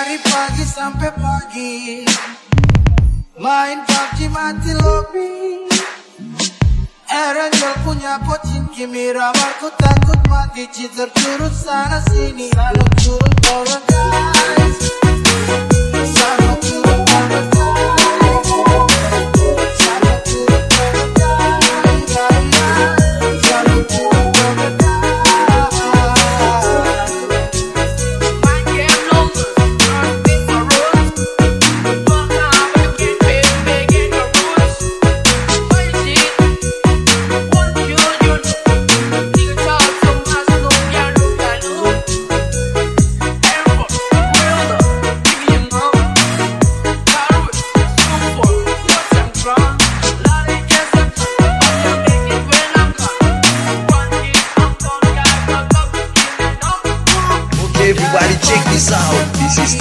Dari pagi sampai pagi. Main PUBG mati lobby. Eren gak punya pocin Kimi ramar ku takut mati. Citer curut sana sini. Curut orang kaya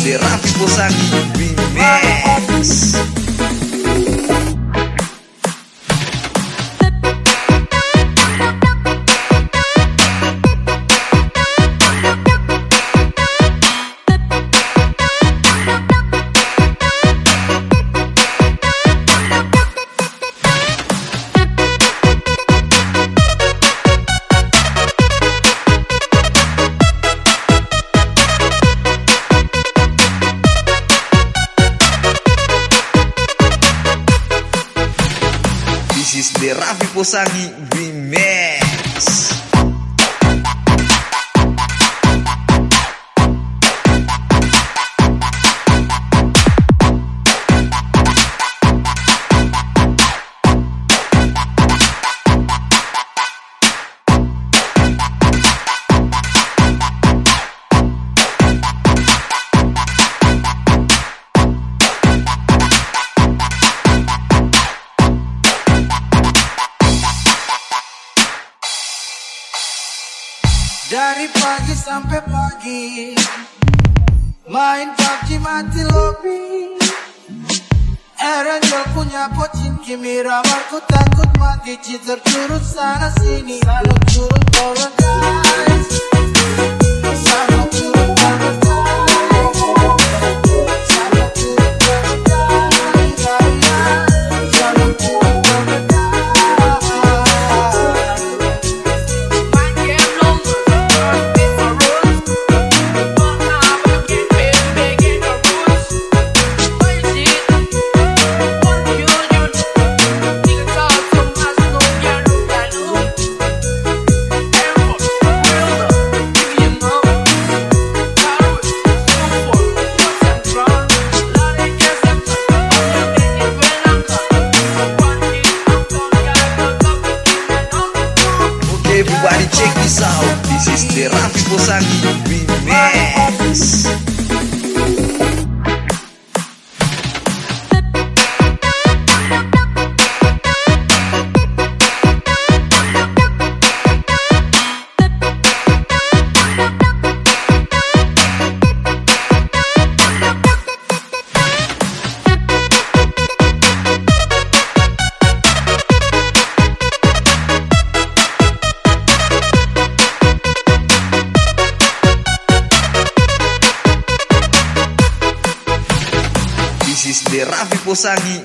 de Ratos Gonzaga de Rafi Posagni, Bimer. Dari pagi sampai pagi. Main PUBG mati lobby. Eren gak punya pocin Kimi ramar ku takut mati. Citer curut sana sini. Kalau curut orang lain miserável por sangue,